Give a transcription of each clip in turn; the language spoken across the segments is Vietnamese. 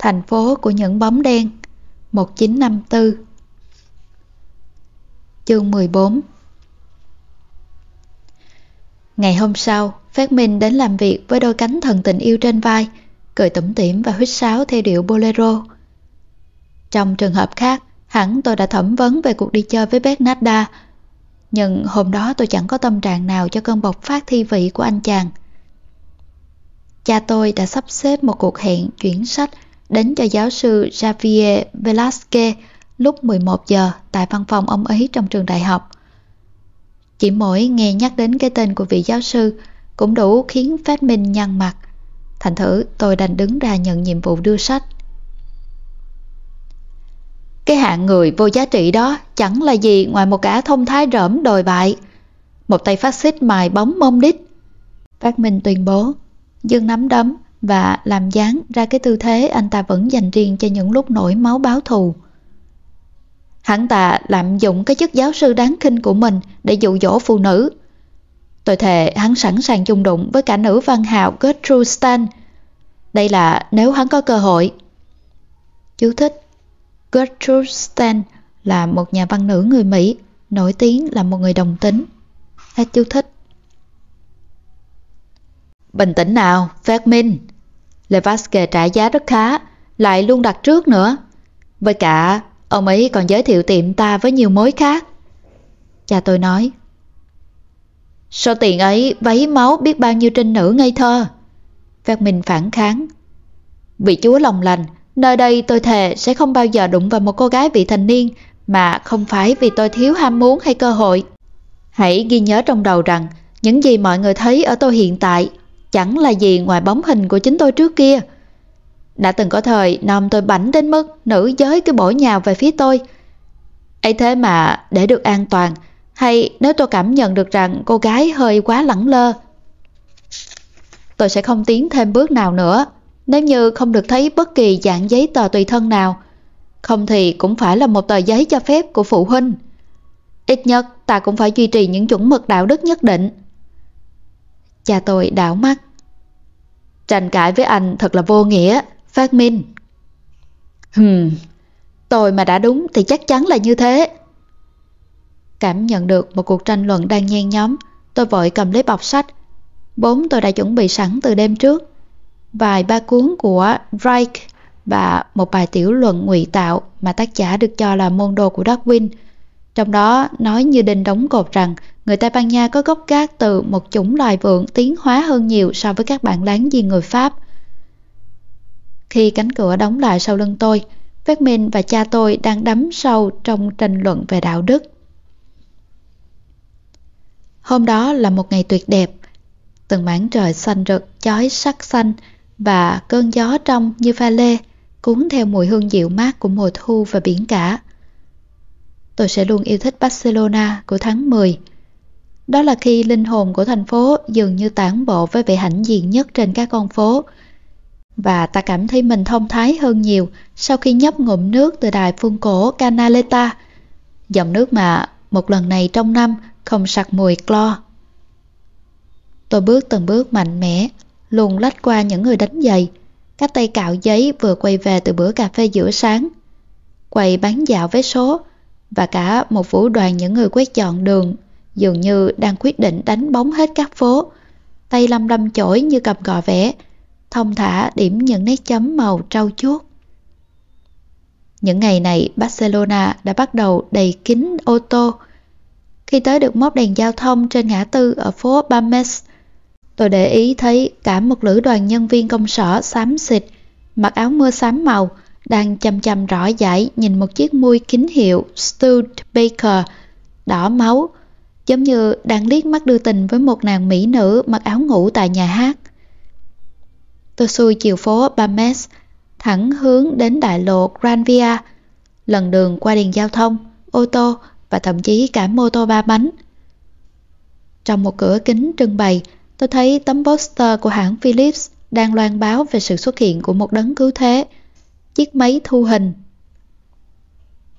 Thành phố của những bóng đen 1954 Chương 14 Ngày hôm sau, Phát Minh đến làm việc với đôi cánh thần tình yêu trên vai, cười tủm tỉm và huýt sáo theo điệu bolero. Trong trường hợp khác, hẳn tôi đã thẩm vấn về cuộc đi chơi với Bernarda, nhưng hôm đó tôi chẳng có tâm trạng nào cho cơn bộc phát thi vị của anh chàng. Cha tôi đã sắp xếp một cuộc hẹn chuyển sách đến cho giáo sư Javier Velasquez lúc 11 giờ tại văn phòng ông ấy trong trường đại học. Chỉ mỗi nghe nhắc đến cái tên của vị giáo sư cũng đủ khiến Phát Minh nhăn mặt. Thành thử tôi đành đứng ra nhận nhiệm vụ đưa sách. Cái hạng người vô giá trị đó chẳng là gì ngoài một cả thông thái rỡm đồi bại. Một tay phát xít mài bóng mông đít. Phát Minh tuyên bố, dương nắm đấm và làm dáng ra cái tư thế anh ta vẫn dành riêng cho những lúc nổi máu báo thù. Hắn ta lạm dụng cái chức giáo sư đáng khinh của mình để dụ dỗ phụ nữ. Tôi thề hắn sẵn sàng chung đụng với cả nữ văn hào Gertrude Stan. Đây là nếu hắn có cơ hội. Chú thích Gertrude Stan là một nhà văn nữ người Mỹ, nổi tiếng là một người đồng tính. Hết chú thích. Bình tĩnh nào, Phát Minh. Levasque trả giá rất khá, lại luôn đặt trước nữa. Với cả, ông ấy còn giới thiệu tiệm ta với nhiều mối khác. Cha tôi nói. Số tiền ấy vấy máu biết bao nhiêu trinh nữ ngây thơ. Phép Minh phản kháng. Vị chúa lòng lành, nơi đây tôi thề sẽ không bao giờ đụng vào một cô gái vị thành niên mà không phải vì tôi thiếu ham muốn hay cơ hội. Hãy ghi nhớ trong đầu rằng những gì mọi người thấy ở tôi hiện tại chẳng là gì ngoài bóng hình của chính tôi trước kia. Đã từng có thời nòm tôi bảnh đến mức nữ giới cứ bổ nhào về phía tôi. ấy thế mà để được an toàn, hay nếu tôi cảm nhận được rằng cô gái hơi quá lẳng lơ, tôi sẽ không tiến thêm bước nào nữa. Nếu như không được thấy bất kỳ dạng giấy tờ tùy thân nào, không thì cũng phải là một tờ giấy cho phép của phụ huynh. Ít nhất ta cũng phải duy trì những chuẩn mực đạo đức nhất định. Cha tôi đảo mắt. Tranh cãi với anh thật là vô nghĩa, Phát Minh. Hừm, tôi mà đã đúng thì chắc chắn là như thế. Cảm nhận được một cuộc tranh luận đang nhen nhóm, tôi vội cầm lấy bọc sách. Bốn tôi đã chuẩn bị sẵn từ đêm trước. Vài ba cuốn của Reich và một bài tiểu luận ngụy tạo mà tác giả được cho là môn đồ của Darwin. Trong đó nói như đinh đóng cột rằng người Tây Ban Nha có gốc gác từ một chủng loài vượn tiến hóa hơn nhiều so với các bạn láng giềng người Pháp. Khi cánh cửa đóng lại sau lưng tôi, Phát Minh và cha tôi đang đắm sâu trong tranh luận về đạo đức. Hôm đó là một ngày tuyệt đẹp. Từng mảng trời xanh rực, chói sắc xanh và cơn gió trong như pha lê, cuốn theo mùi hương dịu mát của mùa thu và biển cả. Tôi sẽ luôn yêu thích Barcelona của tháng 10. Đó là khi linh hồn của thành phố dường như tản bộ với vẻ hãnh diện nhất trên các con phố. Và ta cảm thấy mình thông thái hơn nhiều sau khi nhấp ngụm nước từ đài phun cổ Canaleta, dòng nước mà một lần này trong năm không sặc mùi clo. Tôi bước từng bước mạnh mẽ, luồn lách qua những người đánh giày, các tay cạo giấy vừa quay về từ bữa cà phê giữa sáng. Quầy bán dạo vé số và cả một vũ đoàn những người quét dọn đường dường như đang quyết định đánh bóng hết các phố. Tay lâm lâm chổi như cầm gò vẽ, thông thả điểm những nét chấm màu trau chuốt. Những ngày này Barcelona đã bắt đầu đầy kín ô tô. Khi tới được móc đèn giao thông trên ngã tư ở phố Bames, tôi để ý thấy cả một lữ đoàn nhân viên công sở xám xịt, mặc áo mưa xám màu, đang chăm chăm rõ dãi nhìn một chiếc mui kính hiệu Studebaker đỏ máu, giống như đang liếc mắt đưa tình với một nàng mỹ nữ mặc áo ngủ tại nhà hát. Tôi xuôi chiều phố Bames, thẳng hướng đến đại lộ Granvia. Lần đường qua đèn giao thông, ô tô và thậm chí cả mô tô ba bánh. Trong một cửa kính trưng bày, tôi thấy tấm poster của hãng Philips đang loan báo về sự xuất hiện của một đấng cứu thế, chiếc máy thu hình.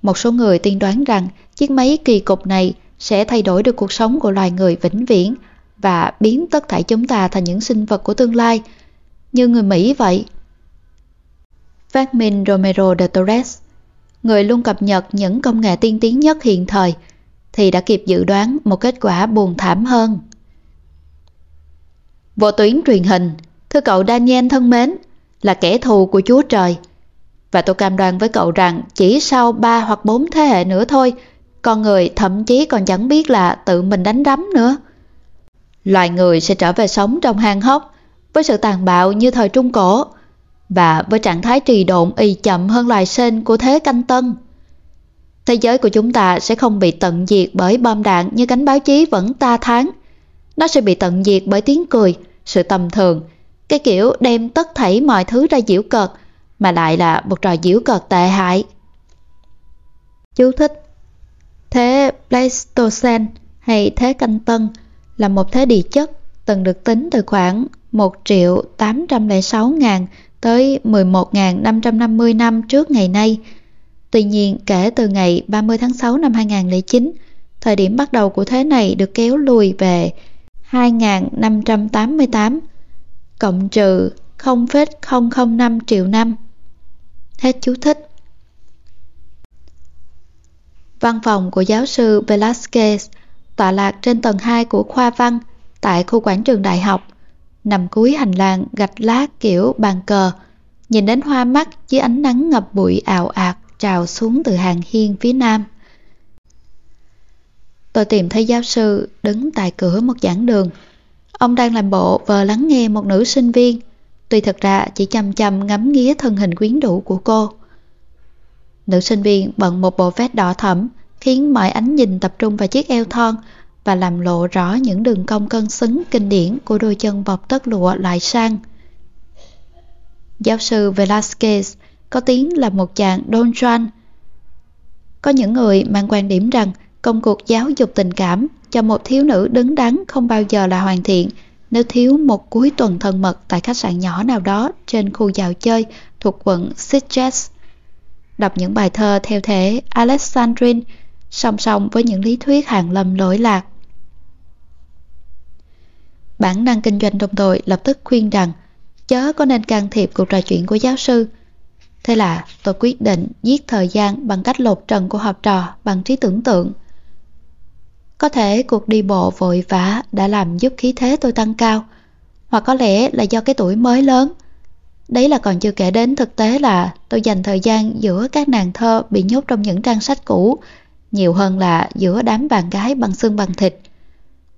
Một số người tiên đoán rằng chiếc máy kỳ cục này sẽ thay đổi được cuộc sống của loài người vĩnh viễn và biến tất thảy chúng ta thành những sinh vật của tương lai, như người Mỹ vậy. phát minh Romero de Torres, người luôn cập nhật những công nghệ tiên tiến nhất hiện thời, thì đã kịp dự đoán một kết quả buồn thảm hơn. Vô tuyến truyền hình, thưa cậu Daniel thân mến, là kẻ thù của Chúa Trời. Và tôi cam đoan với cậu rằng chỉ sau 3 hoặc 4 thế hệ nữa thôi, con người thậm chí còn chẳng biết là tự mình đánh đấm nữa. Loài người sẽ trở về sống trong hang hốc với sự tàn bạo như thời Trung Cổ và với trạng thái trì độn y chậm hơn loài sen của thế canh tân. Thế giới của chúng ta sẽ không bị tận diệt bởi bom đạn như cánh báo chí vẫn ta tháng. Nó sẽ bị tận diệt bởi tiếng cười, sự tầm thường, cái kiểu đem tất thảy mọi thứ ra diễu cợt mà lại là một trò diễu cợt tệ hại. Chú thích Thế Pleistocene hay thế canh tân là một thế địa chất từng được tính từ khoảng 1 triệu 806 ngàn tới 11.550 năm trước ngày nay. Tuy nhiên, kể từ ngày 30 tháng 6 năm 2009, thời điểm bắt đầu của thế này được kéo lùi về 2.588 cộng trừ 0,005 triệu năm. Hết chú thích. Văn phòng của giáo sư Velasquez tọa lạc trên tầng 2 của khoa văn tại khu quảng trường đại học, nằm cuối hành lang gạch lá kiểu bàn cờ, nhìn đến hoa mắt dưới ánh nắng ngập bụi ảo ạt trào xuống từ hàng hiên phía nam. Tôi tìm thấy giáo sư đứng tại cửa một giảng đường. Ông đang làm bộ vờ lắng nghe một nữ sinh viên, tuy thật ra chỉ chăm chăm ngắm nghía thân hình quyến rũ của cô. Nữ sinh viên bận một bộ vest đỏ thẫm, khiến mọi ánh nhìn tập trung vào chiếc eo thon và làm lộ rõ những đường cong cân xứng kinh điển của đôi chân bọc tất lụa lại sang. Giáo sư Velasquez có tiếng là một chàng Don Juan. Có những người mang quan điểm rằng công cuộc giáo dục tình cảm cho một thiếu nữ đứng đắn không bao giờ là hoàn thiện nếu thiếu một cuối tuần thân mật tại khách sạn nhỏ nào đó trên khu dạo chơi thuộc quận Sitges. Đọc những bài thơ theo thể Alexandrine song song với những lý thuyết hàng lâm lỗi lạc. Bản năng kinh doanh đồng đội lập tức khuyên rằng chớ có nên can thiệp cuộc trò chuyện của giáo sư. Thế là tôi quyết định giết thời gian bằng cách lột trần của học trò bằng trí tưởng tượng. Có thể cuộc đi bộ vội vã đã làm giúp khí thế tôi tăng cao, hoặc có lẽ là do cái tuổi mới lớn. Đấy là còn chưa kể đến thực tế là tôi dành thời gian giữa các nàng thơ bị nhốt trong những trang sách cũ, nhiều hơn là giữa đám bạn gái bằng xương bằng thịt.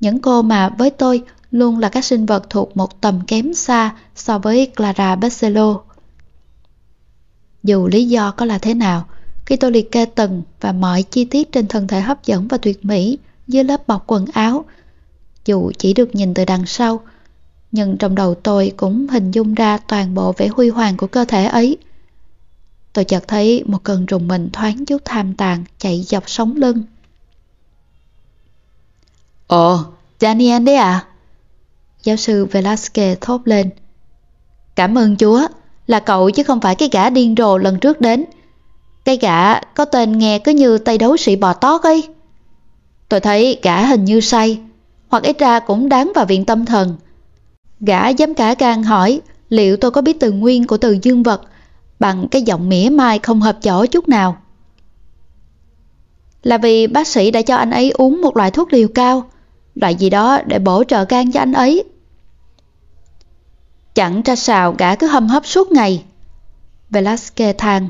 Những cô mà với tôi luôn là các sinh vật thuộc một tầm kém xa so với Clara Barcelo. Dù lý do có là thế nào, khi tôi liệt kê từng và mọi chi tiết trên thân thể hấp dẫn và tuyệt mỹ dưới lớp bọc quần áo, dù chỉ được nhìn từ đằng sau, nhưng trong đầu tôi cũng hình dung ra toàn bộ vẻ huy hoàng của cơ thể ấy. Tôi chợt thấy một cơn rùng mình thoáng chút tham tàn chạy dọc sống lưng. Ồ, Daniel đấy à? Giáo sư Velasquez thốt lên. Cảm ơn Chúa, là cậu chứ không phải cái gã điên rồ lần trước đến. Cái gã có tên nghe cứ như tay đấu sĩ bò tót ấy. Tôi thấy gã hình như say, hoặc ít ra cũng đáng vào viện tâm thần. Gã dám cả gan hỏi liệu tôi có biết từ nguyên của từ dương vật bằng cái giọng mỉa mai không hợp chỗ chút nào. Là vì bác sĩ đã cho anh ấy uống một loại thuốc liều cao, loại gì đó để bổ trợ gan cho anh ấy. Chẳng ra sao gã cứ hâm hấp suốt ngày. Velasquez than.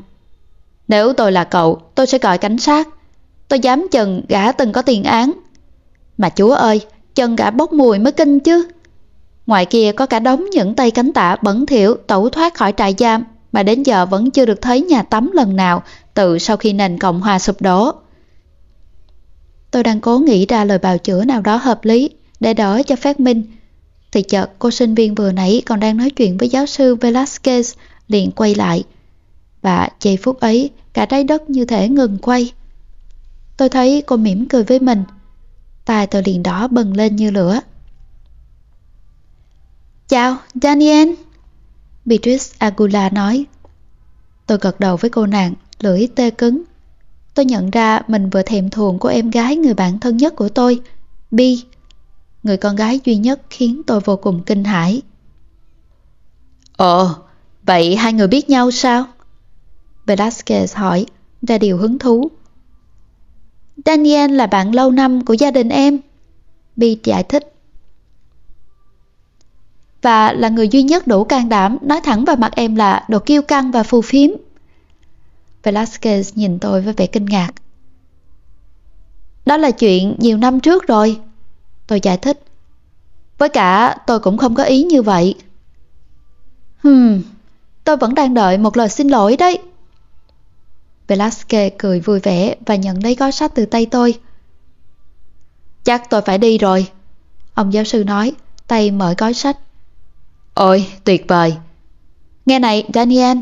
Nếu tôi là cậu, tôi sẽ gọi cảnh sát. Tôi dám chừng gã từng có tiền án. Mà chúa ơi, chân gã bốc mùi mới kinh chứ. Ngoài kia có cả đống những tay cánh tả bẩn thỉu tẩu thoát khỏi trại giam mà đến giờ vẫn chưa được thấy nhà tắm lần nào từ sau khi nền Cộng hòa sụp đổ. Tôi đang cố nghĩ ra lời bào chữa nào đó hợp lý để đỡ cho phát minh thì chợt cô sinh viên vừa nãy còn đang nói chuyện với giáo sư Velasquez liền quay lại. Và giây phút ấy, cả trái đất như thể ngừng quay. Tôi thấy cô mỉm cười với mình. tài tôi liền đỏ bừng lên như lửa. Chào, Daniel. Beatrice Agula nói. Tôi gật đầu với cô nàng, lưỡi tê cứng. Tôi nhận ra mình vừa thèm thuồng của em gái người bạn thân nhất của tôi, Bi người con gái duy nhất khiến tôi vô cùng kinh hãi. Ồ, vậy hai người biết nhau sao? Velasquez hỏi, ra điều hứng thú. Daniel là bạn lâu năm của gia đình em. Bi giải thích. Và là người duy nhất đủ can đảm nói thẳng vào mặt em là đồ kiêu căng và phù phiếm. Velasquez nhìn tôi với vẻ kinh ngạc. Đó là chuyện nhiều năm trước rồi. Tôi giải thích. Với cả tôi cũng không có ý như vậy. Hmm, tôi vẫn đang đợi một lời xin lỗi đấy. Velasquez cười vui vẻ và nhận lấy gói sách từ tay tôi. Chắc tôi phải đi rồi. Ông giáo sư nói, tay mở gói sách. Ôi, tuyệt vời. Nghe này, Daniel,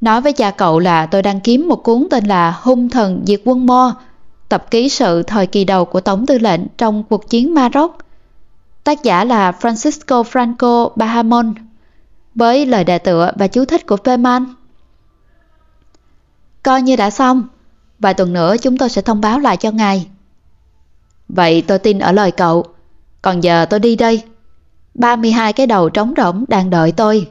nói với cha cậu là tôi đang kiếm một cuốn tên là Hung thần diệt quân Mo, tập ký sự thời kỳ đầu của Tổng tư lệnh trong cuộc chiến Maroc. Tác giả là Francisco Franco Bahamon, với lời đề tựa và chú thích của Feynman. Coi như đã xong, vài tuần nữa chúng tôi sẽ thông báo lại cho ngài. Vậy tôi tin ở lời cậu, còn giờ tôi đi đây. 32 cái đầu trống rỗng đang đợi tôi.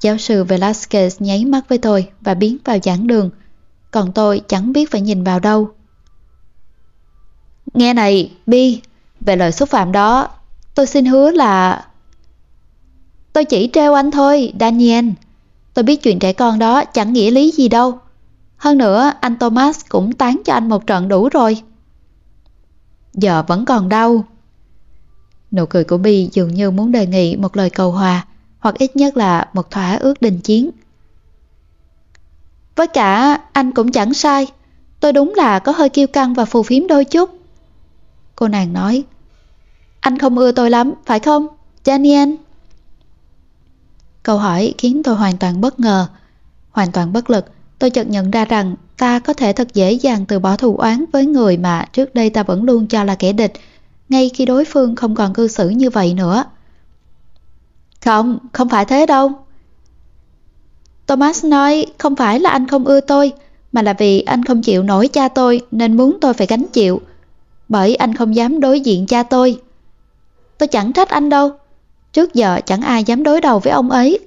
Giáo sư Velasquez nháy mắt với tôi và biến vào giảng đường, còn tôi chẳng biết phải nhìn vào đâu. Nghe này, Bi, về lời xúc phạm đó, tôi xin hứa là... Tôi chỉ treo anh thôi, Daniel. Tôi biết chuyện trẻ con đó chẳng nghĩa lý gì đâu. Hơn nữa, anh Thomas cũng tán cho anh một trận đủ rồi. Giờ vẫn còn đau. Nụ cười của Bi dường như muốn đề nghị một lời cầu hòa, hoặc ít nhất là một thỏa ước đình chiến. Với cả, anh cũng chẳng sai. Tôi đúng là có hơi kiêu căng và phù phiếm đôi chút. Cô nàng nói, anh không ưa tôi lắm, phải không, Daniel? Câu hỏi khiến tôi hoàn toàn bất ngờ. Hoàn toàn bất lực, tôi chợt nhận ra rằng ta có thể thật dễ dàng từ bỏ thù oán với người mà trước đây ta vẫn luôn cho là kẻ địch, ngay khi đối phương không còn cư xử như vậy nữa. Không, không phải thế đâu. Thomas nói không phải là anh không ưa tôi, mà là vì anh không chịu nổi cha tôi nên muốn tôi phải gánh chịu. Bởi anh không dám đối diện cha tôi. Tôi chẳng trách anh đâu, Trước giờ chẳng ai dám đối đầu với ông ấy.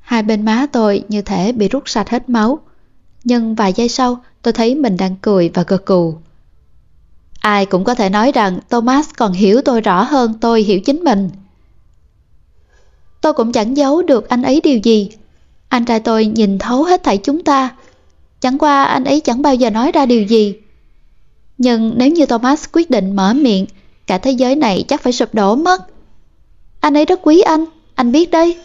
Hai bên má tôi như thể bị rút sạch hết máu. Nhưng vài giây sau tôi thấy mình đang cười và gật cù. Ai cũng có thể nói rằng Thomas còn hiểu tôi rõ hơn tôi hiểu chính mình. Tôi cũng chẳng giấu được anh ấy điều gì. Anh trai tôi nhìn thấu hết thảy chúng ta. Chẳng qua anh ấy chẳng bao giờ nói ra điều gì. Nhưng nếu như Thomas quyết định mở miệng, Cả thế giới này chắc phải sụp đổ mất Anh ấy rất quý anh Anh biết đấy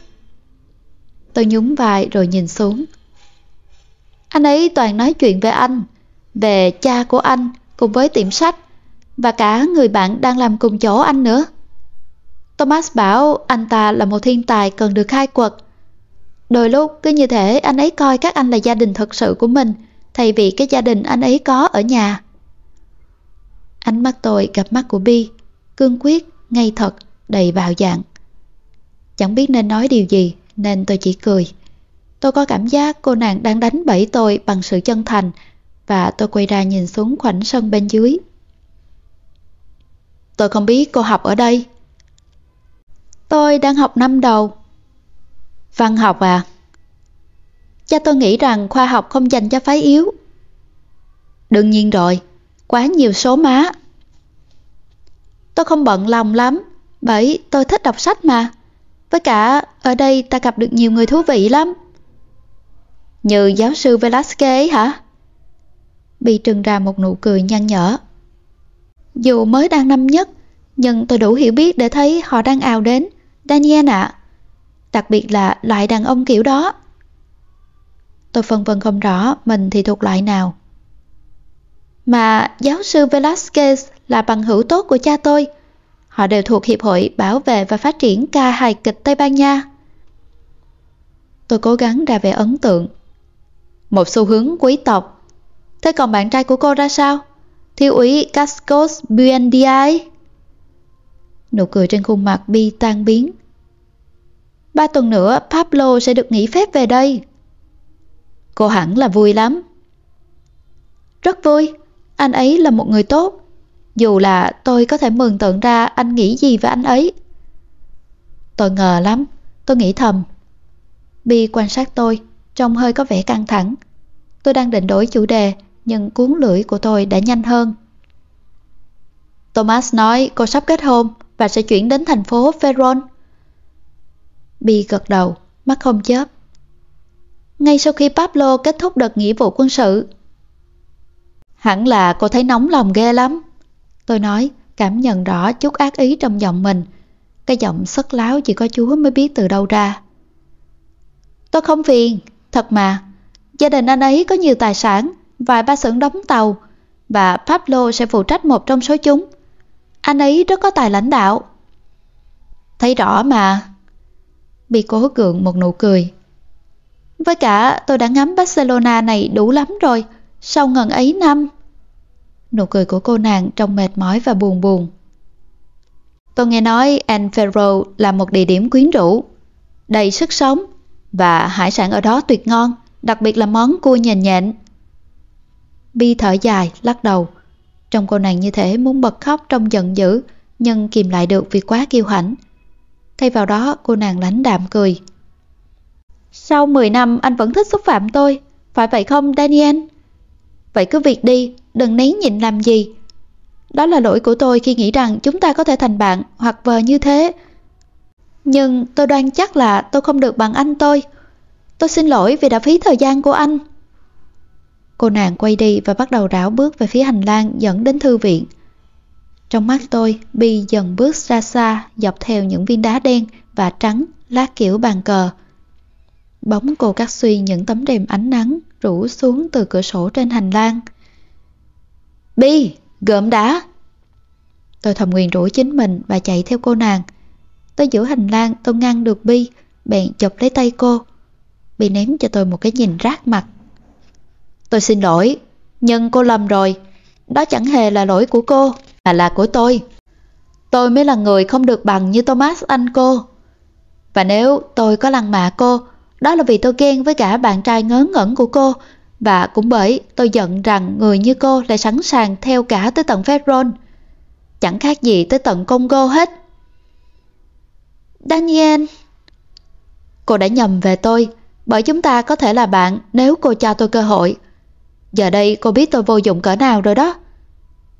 Tôi nhún vai rồi nhìn xuống Anh ấy toàn nói chuyện về anh, Về cha của anh Cùng với tiệm sách Và cả người bạn đang làm cùng chỗ anh nữa Thomas bảo anh ta là một thiên tài cần được khai quật Đôi lúc cứ như thể anh ấy coi các anh là gia đình thật sự của mình Thay vì cái gia đình anh ấy có ở nhà Ánh mắt tôi gặp mắt của Bi, cương quyết, ngay thật, đầy bạo dạng. Chẳng biết nên nói điều gì nên tôi chỉ cười. Tôi có cảm giác cô nàng đang đánh bẫy tôi bằng sự chân thành và tôi quay ra nhìn xuống khoảnh sân bên dưới. Tôi không biết cô học ở đây. Tôi đang học năm đầu. Văn học à? Cha tôi nghĩ rằng khoa học không dành cho phái yếu. Đương nhiên rồi quá nhiều số má. Tôi không bận lòng lắm, bởi tôi thích đọc sách mà. Với cả, ở đây ta gặp được nhiều người thú vị lắm. Như giáo sư Velasquez hả? Bị trừng ra một nụ cười nhăn nhở. Dù mới đang năm nhất, nhưng tôi đủ hiểu biết để thấy họ đang ào đến. Daniel ạ. Đặc biệt là loại đàn ông kiểu đó. Tôi phân vân không rõ mình thì thuộc loại nào. Mà giáo sư Velasquez là bằng hữu tốt của cha tôi. Họ đều thuộc Hiệp hội Bảo vệ và Phát triển ca hài kịch Tây Ban Nha. Tôi cố gắng ra vẻ ấn tượng. Một xu hướng quý tộc. Thế còn bạn trai của cô ra sao? Thiếu úy Cascos Buendia Nụ cười trên khuôn mặt Bi tan biến. Ba tuần nữa Pablo sẽ được nghỉ phép về đây. Cô hẳn là vui lắm. Rất vui. Anh ấy là một người tốt Dù là tôi có thể mường tượng ra anh nghĩ gì về anh ấy Tôi ngờ lắm Tôi nghĩ thầm Bi quan sát tôi, trông hơi có vẻ căng thẳng. Tôi đang định đổi chủ đề, nhưng cuốn lưỡi của tôi đã nhanh hơn. Thomas nói cô sắp kết hôn và sẽ chuyển đến thành phố Veron. Bi gật đầu, mắt không chớp. Ngay sau khi Pablo kết thúc đợt nghĩa vụ quân sự. Hẳn là cô thấy nóng lòng ghê lắm. Tôi nói, cảm nhận rõ chút ác ý trong giọng mình. Cái giọng sất láo chỉ có Chúa mới biết từ đâu ra. Tôi không phiền, thật mà. Gia đình anh ấy có nhiều tài sản, vài ba xưởng đóng tàu, và Pablo sẽ phụ trách một trong số chúng. Anh ấy rất có tài lãnh đạo. Thấy rõ mà. Bị cố gượng một nụ cười. Với cả tôi đã ngắm Barcelona này đủ lắm rồi, sau ngần ấy năm. Nụ cười của cô nàng trông mệt mỏi và buồn buồn. Tôi nghe nói Anferro là một địa điểm quyến rũ, đầy sức sống và hải sản ở đó tuyệt ngon, đặc biệt là món cua nhện nhện. Bi thở dài, lắc đầu. Trong cô nàng như thế muốn bật khóc trong giận dữ, nhưng kìm lại được vì quá kiêu hãnh. Thay vào đó, cô nàng lãnh đạm cười. Sau 10 năm anh vẫn thích xúc phạm tôi, phải vậy không Daniel? Vậy cứ việc đi, đừng nén nhịn làm gì. Đó là lỗi của tôi khi nghĩ rằng chúng ta có thể thành bạn hoặc vợ như thế. Nhưng tôi đoan chắc là tôi không được bằng anh tôi. Tôi xin lỗi vì đã phí thời gian của anh. Cô nàng quay đi và bắt đầu rảo bước về phía hành lang dẫn đến thư viện. Trong mắt tôi, Bi dần bước xa xa dọc theo những viên đá đen và trắng lát kiểu bàn cờ. Bóng cô cắt suy những tấm rèm ánh nắng rủ xuống từ cửa sổ trên hành lang. Bi, gợm đá! Tôi thầm nguyền rủa chính mình và chạy theo cô nàng. Tới giữa hành lang tôi ngăn được Bi, bèn chụp lấy tay cô. Bi ném cho tôi một cái nhìn rát mặt. Tôi xin lỗi, nhưng cô lầm rồi. Đó chẳng hề là lỗi của cô, mà là của tôi. Tôi mới là người không được bằng như Thomas anh cô. Và nếu tôi có lăng mạ cô, đó là vì tôi ghen với cả bạn trai ngớ ngẩn của cô và cũng bởi tôi giận rằng người như cô lại sẵn sàng theo cả tới tận Ferron. Chẳng khác gì tới tận Congo hết. Daniel Cô đã nhầm về tôi bởi chúng ta có thể là bạn nếu cô cho tôi cơ hội. Giờ đây cô biết tôi vô dụng cỡ nào rồi đó.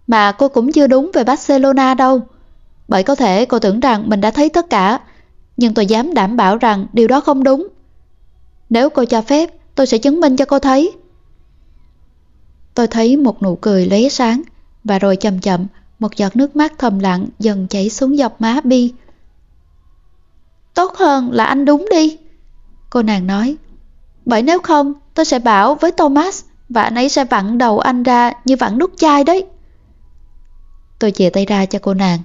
Mà cô cũng chưa đúng về Barcelona đâu. Bởi có thể cô tưởng rằng mình đã thấy tất cả, nhưng tôi dám đảm bảo rằng điều đó không đúng. Nếu cô cho phép, tôi sẽ chứng minh cho cô thấy. Tôi thấy một nụ cười lóe sáng và rồi chậm chậm một giọt nước mắt thầm lặng dần chảy xuống dọc má Bi. Tốt hơn là anh đúng đi, cô nàng nói. Bởi nếu không, tôi sẽ bảo với Thomas và anh ấy sẽ vặn đầu anh ra như vặn nút chai đấy. Tôi chìa tay ra cho cô nàng.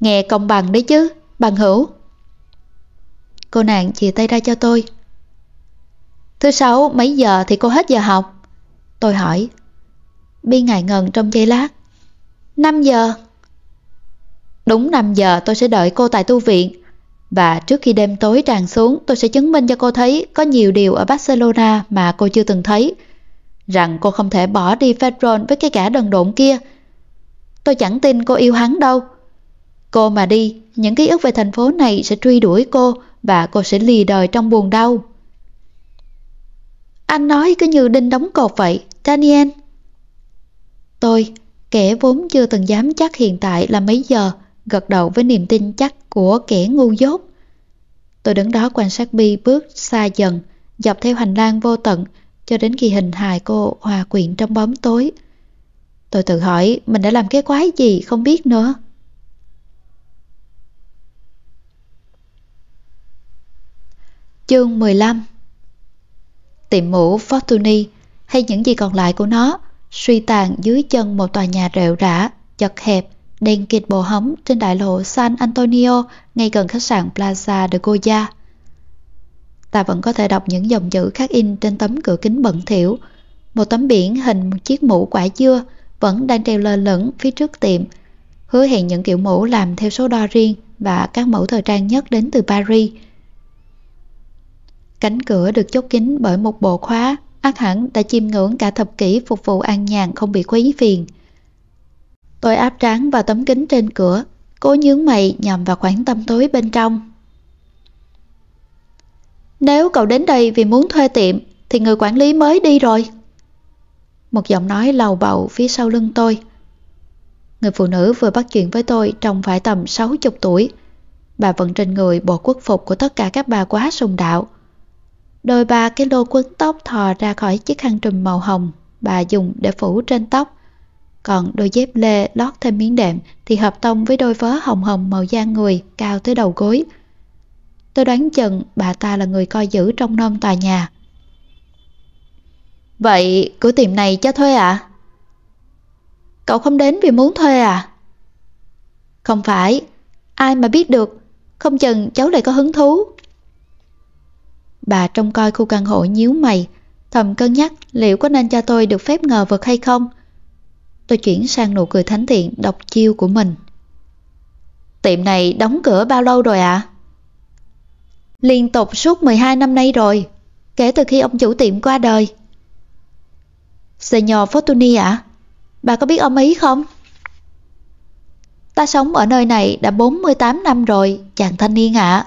Nghe công bằng đấy chứ, bằng hữu. Cô nàng chìa tay ra cho tôi. Thứ sáu mấy giờ thì cô hết giờ học? Tôi hỏi. Bi ngại ngần trong giây lát. 5 giờ. Đúng 5 giờ tôi sẽ đợi cô tại tu viện. Và trước khi đêm tối tràn xuống tôi sẽ chứng minh cho cô thấy có nhiều điều ở Barcelona mà cô chưa từng thấy. Rằng cô không thể bỏ đi Fedron với cái cả đần độn kia. Tôi chẳng tin cô yêu hắn đâu. Cô mà đi, những ký ức về thành phố này sẽ truy đuổi cô và cô sẽ lì đời trong buồn đau. Anh nói cứ như đinh đóng cột vậy, Daniel. Tôi, kẻ vốn chưa từng dám chắc hiện tại là mấy giờ, gật đầu với niềm tin chắc của kẻ ngu dốt. Tôi đứng đó quan sát Bi bước xa dần, dọc theo hành lang vô tận, cho đến khi hình hài cô hòa quyện trong bóng tối. Tôi tự hỏi mình đã làm cái quái gì không biết nữa. Chương 15 Tiệm mũ Fortuny hay những gì còn lại của nó suy tàn dưới chân một tòa nhà rệu rã, chật hẹp, đèn kịt bộ hóng trên đại lộ San Antonio ngay gần khách sạn Plaza de Goya. Ta vẫn có thể đọc những dòng chữ khắc in trên tấm cửa kính bẩn thỉu. Một tấm biển hình một chiếc mũ quả dưa vẫn đang treo lơ lửng phía trước tiệm, hứa hẹn những kiểu mũ làm theo số đo riêng và các mẫu thời trang nhất đến từ Paris. Cánh cửa được chốt kín bởi một bộ khóa, ác hẳn đã chiêm ngưỡng cả thập kỷ phục vụ an nhàn không bị quấy phiền. Tôi áp trán vào tấm kính trên cửa, cố nhướng mày nhằm vào khoảng tâm tối bên trong. Nếu cậu đến đây vì muốn thuê tiệm thì người quản lý mới đi rồi. Một giọng nói lầu bầu phía sau lưng tôi. Người phụ nữ vừa bắt chuyện với tôi trong phải tầm 60 tuổi. Bà vận trên người bộ quốc phục của tất cả các bà quá sùng đạo. Đôi ba cái lô quấn tóc thò ra khỏi chiếc khăn trùm màu hồng bà dùng để phủ trên tóc. Còn đôi dép lê lót thêm miếng đệm thì hợp tông với đôi vớ hồng hồng màu da người cao tới đầu gối. Tôi đoán chừng bà ta là người coi giữ trong nôm tòa nhà. Vậy cửa tiệm này cho thuê à? Cậu không đến vì muốn thuê à? Không phải, ai mà biết được, không chừng cháu lại có hứng thú. Bà trông coi khu căn hộ nhíu mày, thầm cân nhắc liệu có nên cho tôi được phép ngờ vực hay không. Tôi chuyển sang nụ cười thánh thiện độc chiêu của mình. Tiệm này đóng cửa bao lâu rồi ạ? À? Liên tục suốt 12 năm nay rồi, kể từ khi ông chủ tiệm qua đời. Senor Fortuny ạ? Bà có biết ông ấy không? Ta sống ở nơi này đã 48 năm rồi, chàng thanh niên ạ.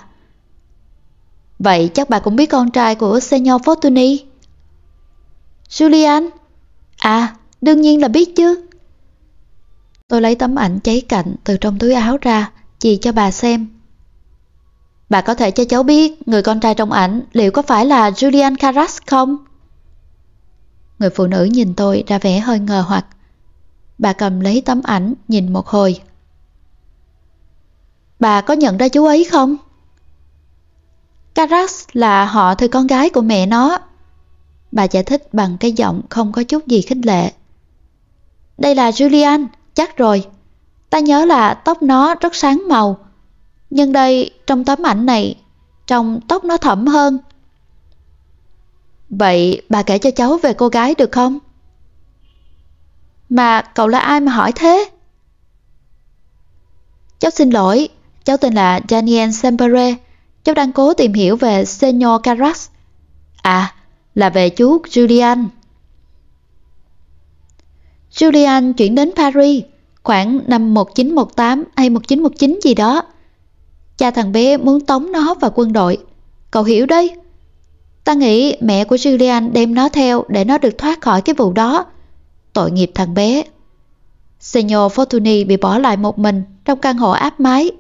Vậy chắc bà cũng biết con trai của Senor Fortuny. Julian? À, đương nhiên là biết chứ. Tôi lấy tấm ảnh cháy cạnh từ trong túi áo ra, chỉ cho bà xem. Bà có thể cho cháu biết người con trai trong ảnh liệu có phải là Julian Carras không? Người phụ nữ nhìn tôi ra vẻ hơi ngờ hoặc. Bà cầm lấy tấm ảnh nhìn một hồi. Bà có nhận ra chú ấy không? Carras là họ thư con gái của mẹ nó. Bà giải thích bằng cái giọng không có chút gì khích lệ. Đây là Julian, chắc rồi. Ta nhớ là tóc nó rất sáng màu. Nhưng đây, trong tấm ảnh này, trong tóc nó thẫm hơn. Vậy bà kể cho cháu về cô gái được không? Mà cậu là ai mà hỏi thế? Cháu xin lỗi, cháu tên là Daniel Sempere. Cháu đang cố tìm hiểu về Senor Carras. À, là về chú Julian. Julian chuyển đến Paris khoảng năm 1918 hay 1919 gì đó. Cha thằng bé muốn tống nó vào quân đội. Cậu hiểu đấy. Ta nghĩ mẹ của Julian đem nó theo để nó được thoát khỏi cái vụ đó. Tội nghiệp thằng bé. Senor Fortuny bị bỏ lại một mình trong căn hộ áp mái.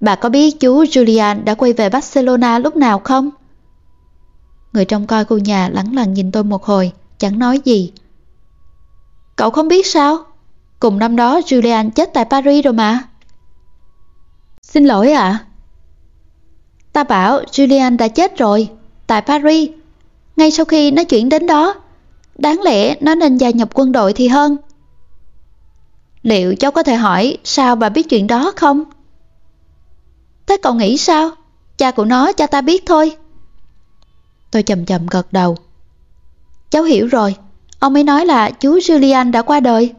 Bà có biết chú Julian đã quay về Barcelona lúc nào không? Người trông coi khu nhà lắng lặng nhìn tôi một hồi, chẳng nói gì. Cậu không biết sao? Cùng năm đó Julian chết tại Paris rồi mà. Xin lỗi ạ. À? Ta bảo Julian đã chết rồi, tại Paris, ngay sau khi nó chuyển đến đó. Đáng lẽ nó nên gia nhập quân đội thì hơn. Liệu cháu có thể hỏi sao bà biết chuyện đó không? Thế cậu nghĩ sao? Cha của nó cho ta biết thôi. Tôi chậm chậm gật đầu. Cháu hiểu rồi, ông ấy nói là chú Julian đã qua đời.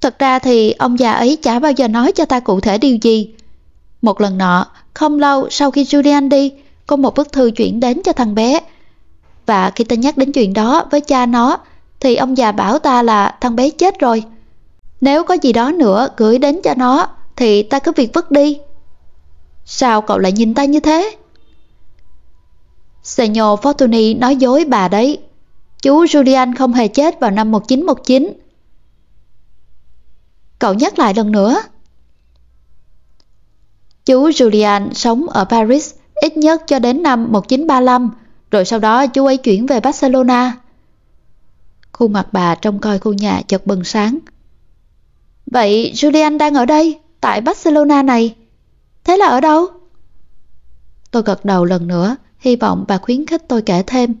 Thật ra thì ông già ấy chả bao giờ nói cho ta cụ thể điều gì. Một lần nọ, không lâu sau khi Julian đi, có một bức thư chuyển đến cho thằng bé. Và khi ta nhắc đến chuyện đó với cha nó, thì ông già bảo ta là thằng bé chết rồi. Nếu có gì đó nữa gửi đến cho nó, thì ta cứ việc vứt đi. Sao cậu lại nhìn ta như thế? Senor Fortuny nói dối bà đấy. Chú Julian không hề chết vào năm 1919. Cậu nhắc lại lần nữa. Chú Julian sống ở Paris ít nhất cho đến năm 1935, rồi sau đó chú ấy chuyển về Barcelona. Khuôn mặt bà trông coi khu nhà chợt bừng sáng. Vậy Julian đang ở đây, tại Barcelona này. Thế là ở đâu? Tôi gật đầu lần nữa, hy vọng bà khuyến khích tôi kể thêm.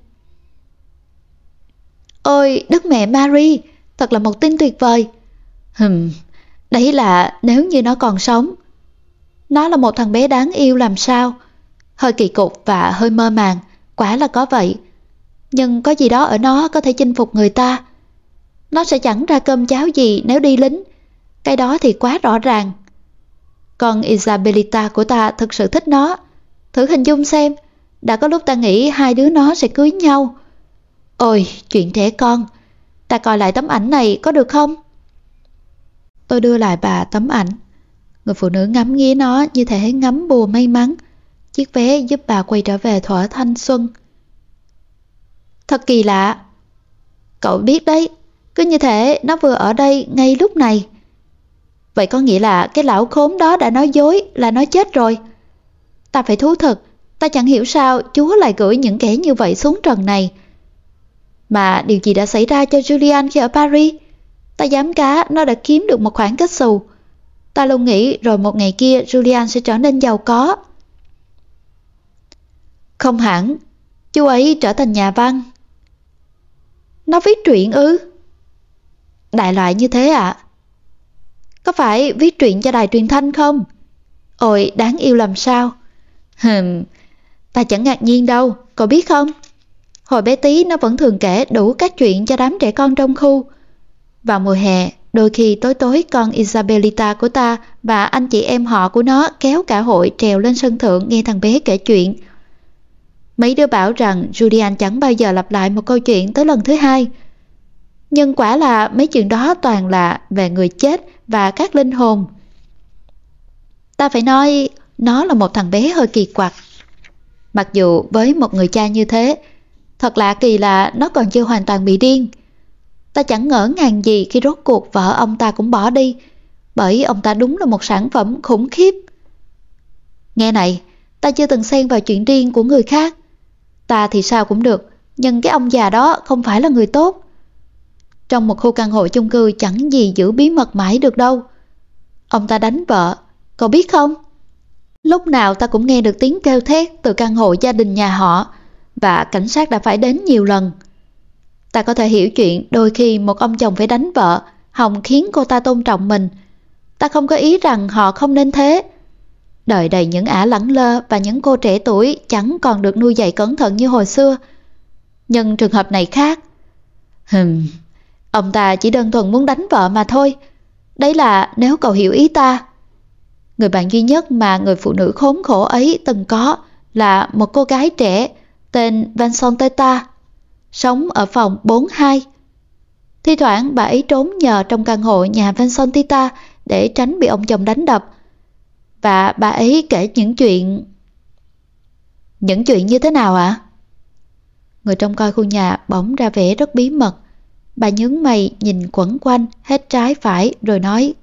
Ôi, Đức mẹ Mary, thật là một tin tuyệt vời. Hừm, đấy là nếu như nó còn sống. Nó là một thằng bé đáng yêu làm sao. Hơi kỳ cục và hơi mơ màng, quả là có vậy. Nhưng có gì đó ở nó có thể chinh phục người ta. Nó sẽ chẳng ra cơm cháo gì nếu đi lính. Cái đó thì quá rõ ràng. Còn Isabelita của ta thực sự thích nó. Thử hình dung xem, đã có lúc ta nghĩ hai đứa nó sẽ cưới nhau. Ôi, chuyện trẻ con, ta coi lại tấm ảnh này có được không? Tôi đưa lại bà tấm ảnh. Người phụ nữ ngắm nghía nó như thể ngắm bùa may mắn, Chiếc vé giúp bà quay trở về thỏa thanh xuân. Thật kỳ lạ. Cậu biết đấy, cứ như thế nó vừa ở đây ngay lúc này. Vậy có nghĩa là cái lão khốn đó đã nói dối là nó chết rồi. Ta phải thú thật, ta chẳng hiểu sao Chúa lại gửi những kẻ như vậy xuống trần này. Mà điều gì đã xảy ra cho Julian khi ở Paris? Ta dám cá nó đã kiếm được một khoản kết xù. Ta luôn nghĩ rồi một ngày kia Julian sẽ trở nên giàu có. Không hẳn, chú ấy trở thành nhà văn. Nó viết truyện ư? Đại loại như thế ạ. À? Có phải viết truyện cho đài truyền thanh không? Ôi, đáng yêu làm sao? Hừm, ta chẳng ngạc nhiên đâu, cậu biết không? Hồi bé tí nó vẫn thường kể đủ các chuyện cho đám trẻ con trong khu. Vào mùa hè, đôi khi tối tối con Isabelita của ta và anh chị em họ của nó kéo cả hội trèo lên sân thượng nghe thằng bé kể chuyện. Mấy đứa bảo rằng Julian chẳng bao giờ lặp lại một câu chuyện tới lần thứ hai. Nhưng quả là mấy chuyện đó toàn là về người chết và các linh hồn. Ta phải nói nó là một thằng bé hơi kỳ quặc. Mặc dù với một người cha như thế, thật lạ kỳ là nó còn chưa hoàn toàn bị điên. Ta chẳng ngỡ ngàng gì khi rốt cuộc vợ ông ta cũng bỏ đi, bởi ông ta đúng là một sản phẩm khủng khiếp. Nghe này, ta chưa từng xen vào chuyện riêng của người khác. Ta thì sao cũng được, nhưng cái ông già đó không phải là người tốt. Trong một khu căn hộ chung cư chẳng gì giữ bí mật mãi được đâu. Ông ta đánh vợ, cậu biết không? Lúc nào ta cũng nghe được tiếng kêu thét từ căn hộ gia đình nhà họ và cảnh sát đã phải đến nhiều lần. Ta có thể hiểu chuyện đôi khi một ông chồng phải đánh vợ, hòng khiến cô ta tôn trọng mình. Ta không có ý rằng họ không nên thế. Đời đầy những ả lẳng lơ và những cô trẻ tuổi chẳng còn được nuôi dạy cẩn thận như hồi xưa. Nhưng trường hợp này khác. Hừm, ông ta chỉ đơn thuần muốn đánh vợ mà thôi. Đấy là nếu cậu hiểu ý ta. Người bạn duy nhất mà người phụ nữ khốn khổ ấy từng có là một cô gái trẻ tên Vincenteta, sống ở phòng 42. Thi thoảng bà ấy trốn nhờ trong căn hộ nhà Vincentita để tránh bị ông chồng đánh đập. Và bà ấy kể những chuyện... Những chuyện như thế nào ạ? Người trông coi khu nhà bỗng ra vẻ rất bí mật. Bà nhướng mày nhìn quẩn quanh hết trái phải rồi nói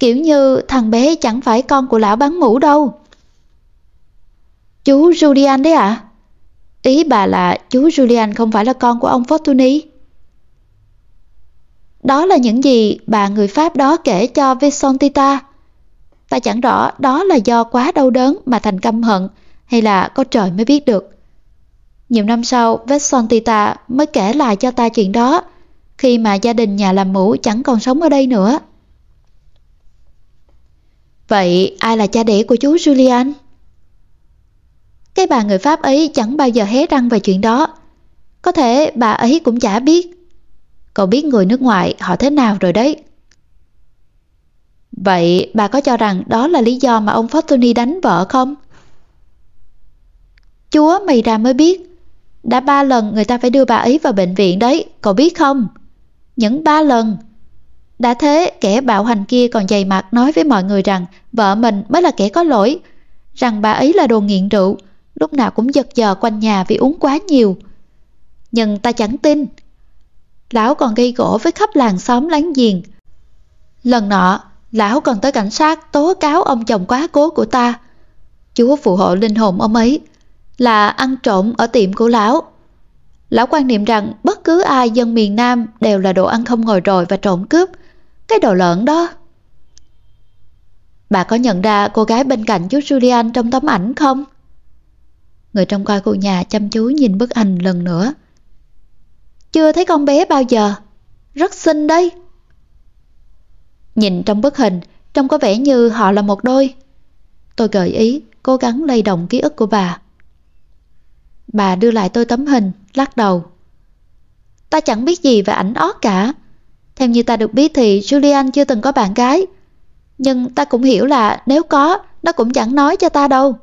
Kiểu như thằng bé chẳng phải con của lão bán mũ đâu. Chú Julian đấy ạ? À? Ý bà là chú Julian không phải là con của ông Fortuny. Đó là những gì bà người Pháp đó kể cho Visontita. Ta chẳng rõ đó là do quá đau đớn mà thành căm hận hay là có trời mới biết được. Nhiều năm sau, Visontita mới kể lại cho ta chuyện đó khi mà gia đình nhà làm mũ chẳng còn sống ở đây nữa. Vậy ai là cha đẻ của chú Julian? Cái bà người Pháp ấy chẳng bao giờ hé răng về chuyện đó. Có thể bà ấy cũng chả biết. Cậu biết người nước ngoài họ thế nào rồi đấy. Vậy bà có cho rằng đó là lý do mà ông Fortuny đánh vợ không? Chúa mày ra mới biết. Đã ba lần người ta phải đưa bà ấy vào bệnh viện đấy, cậu biết không? Những ba lần. Đã thế, kẻ bạo hành kia còn dày mặt nói với mọi người rằng vợ mình mới là kẻ có lỗi, rằng bà ấy là đồ nghiện rượu, lúc nào cũng giật giờ quanh nhà vì uống quá nhiều. Nhưng ta chẳng tin. Lão còn gây gỗ với khắp làng xóm láng giềng. Lần nọ, lão còn tới cảnh sát tố cáo ông chồng quá cố của ta. Chúa phù hộ linh hồn ông ấy là ăn trộm ở tiệm của lão. Lão quan niệm rằng bất cứ ai dân miền Nam đều là đồ ăn không ngồi rồi và trộm cướp. Cái đồ lợn đó. Bà có nhận ra cô gái bên cạnh chú Julian trong tấm ảnh không? Người trong coi khu nhà chăm chú nhìn bức ảnh lần nữa. Chưa thấy con bé bao giờ. Rất xinh đấy. Nhìn trong bức hình, trông có vẻ như họ là một đôi. Tôi gợi ý, cố gắng lay động ký ức của bà. Bà đưa lại tôi tấm hình, lắc đầu. Ta chẳng biết gì về ảnh ót cả. Theo như ta được biết thì Julian chưa từng có bạn gái. Nhưng ta cũng hiểu là nếu có, nó cũng chẳng nói cho ta đâu.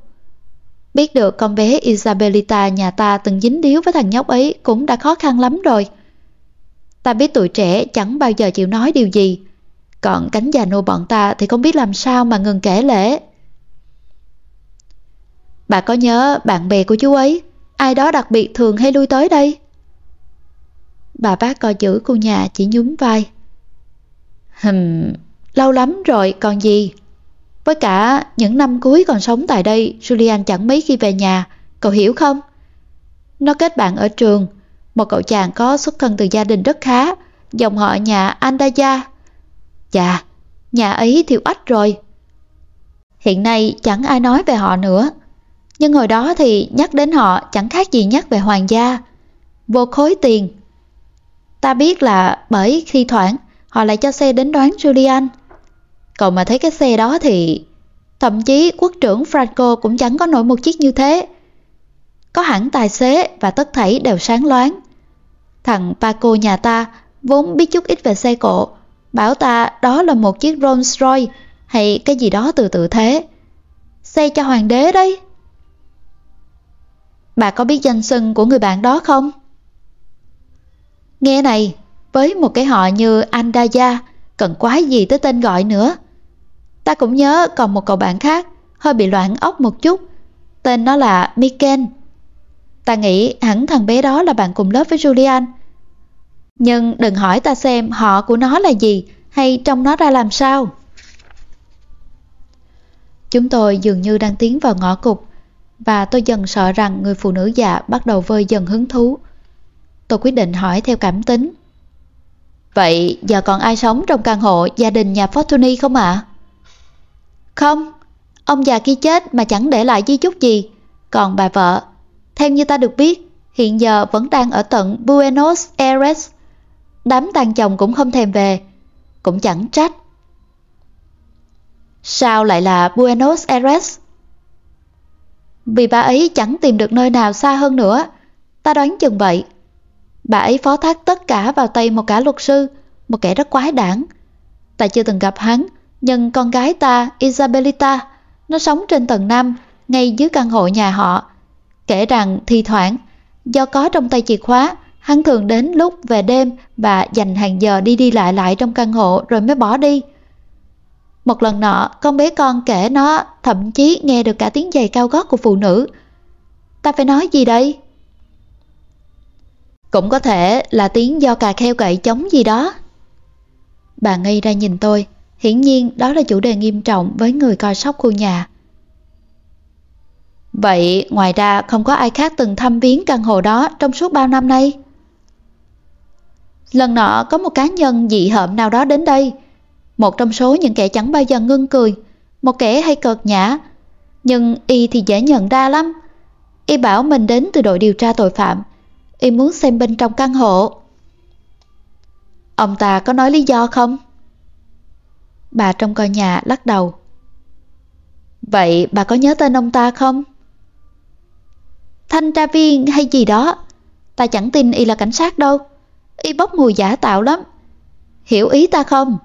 Biết được con bé Isabelita nhà ta từng dính điếu với thằng nhóc ấy cũng đã khó khăn lắm rồi. Ta biết tuổi trẻ chẳng bao giờ chịu nói điều gì. Còn cánh già nô bọn ta thì không biết làm sao mà ngừng kể lễ. Bà có nhớ bạn bè của chú ấy, ai đó đặc biệt thường hay lui tới đây? Bà bác coi giữ cô nhà chỉ nhún vai. Hừm, lâu lắm rồi còn gì? Với cả những năm cuối còn sống tại đây, Julian chẳng mấy khi về nhà, cậu hiểu không? Nó kết bạn ở trường, một cậu chàng có xuất thân từ gia đình rất khá, dòng họ nhà Andaya. Chà, nhà ấy thiệu ách rồi. Hiện nay chẳng ai nói về họ nữa. Nhưng hồi đó thì nhắc đến họ chẳng khác gì nhắc về hoàng gia. Vô khối tiền. Ta biết là bởi khi thoảng họ lại cho xe đến đoán Julian. Cậu mà thấy cái xe đó thì... Thậm chí quốc trưởng Franco cũng chẳng có nổi một chiếc như thế. Có hẳn tài xế và tất thảy đều sáng loáng. Thằng Paco nhà ta vốn biết chút ít về xe cộ, bảo ta đó là một chiếc Rolls Royce hay cái gì đó từ tự thế. Xe cho hoàng đế đấy. Bà có biết danh xưng của người bạn đó không? Nghe này, với một cái họ như Andaya, cần quái gì tới tên gọi nữa. Ta cũng nhớ còn một cậu bạn khác, hơi bị loạn ốc một chút, tên nó là Miken. Ta nghĩ hẳn thằng bé đó là bạn cùng lớp với Julian. Nhưng đừng hỏi ta xem họ của nó là gì hay trông nó ra làm sao. Chúng tôi dường như đang tiến vào ngõ cục và tôi dần sợ rằng người phụ nữ già bắt đầu vơi dần hứng thú. Tôi quyết định hỏi theo cảm tính. Vậy giờ còn ai sống trong căn hộ gia đình nhà Fortuny không ạ? Không, ông già kia chết mà chẳng để lại di chúc gì. Còn bà vợ, theo như ta được biết, hiện giờ vẫn đang ở tận Buenos Aires. Đám tang chồng cũng không thèm về, cũng chẳng trách. Sao lại là Buenos Aires? Vì bà ấy chẳng tìm được nơi nào xa hơn nữa, ta đoán chừng vậy. Bà ấy phó thác tất cả vào tay một cả luật sư, một kẻ rất quái đản. Ta chưa từng gặp hắn, nhưng con gái ta, Isabelita, nó sống trên tầng 5, ngay dưới căn hộ nhà họ. Kể rằng thi thoảng, do có trong tay chìa khóa, hắn thường đến lúc về đêm và dành hàng giờ đi đi lại lại trong căn hộ rồi mới bỏ đi. Một lần nọ, con bé con kể nó thậm chí nghe được cả tiếng giày cao gót của phụ nữ. Ta phải nói gì đây? Cũng có thể là tiếng do cà kheo cậy chống gì đó. Bà ngây ra nhìn tôi, hiển nhiên đó là chủ đề nghiêm trọng với người coi sóc khu nhà. Vậy ngoài ra không có ai khác từng thăm viếng căn hộ đó trong suốt bao năm nay? Lần nọ có một cá nhân dị hợm nào đó đến đây, một trong số những kẻ chẳng bao giờ ngưng cười, một kẻ hay cợt nhã, nhưng y thì dễ nhận ra lắm. Y bảo mình đến từ đội điều tra tội phạm, y muốn xem bên trong căn hộ. Ông ta có nói lý do không? Bà trong coi nhà lắc đầu. Vậy bà có nhớ tên ông ta không? Thanh tra viên hay gì đó, ta chẳng tin y là cảnh sát đâu. Y bốc mùi giả tạo lắm. Hiểu ý ta không?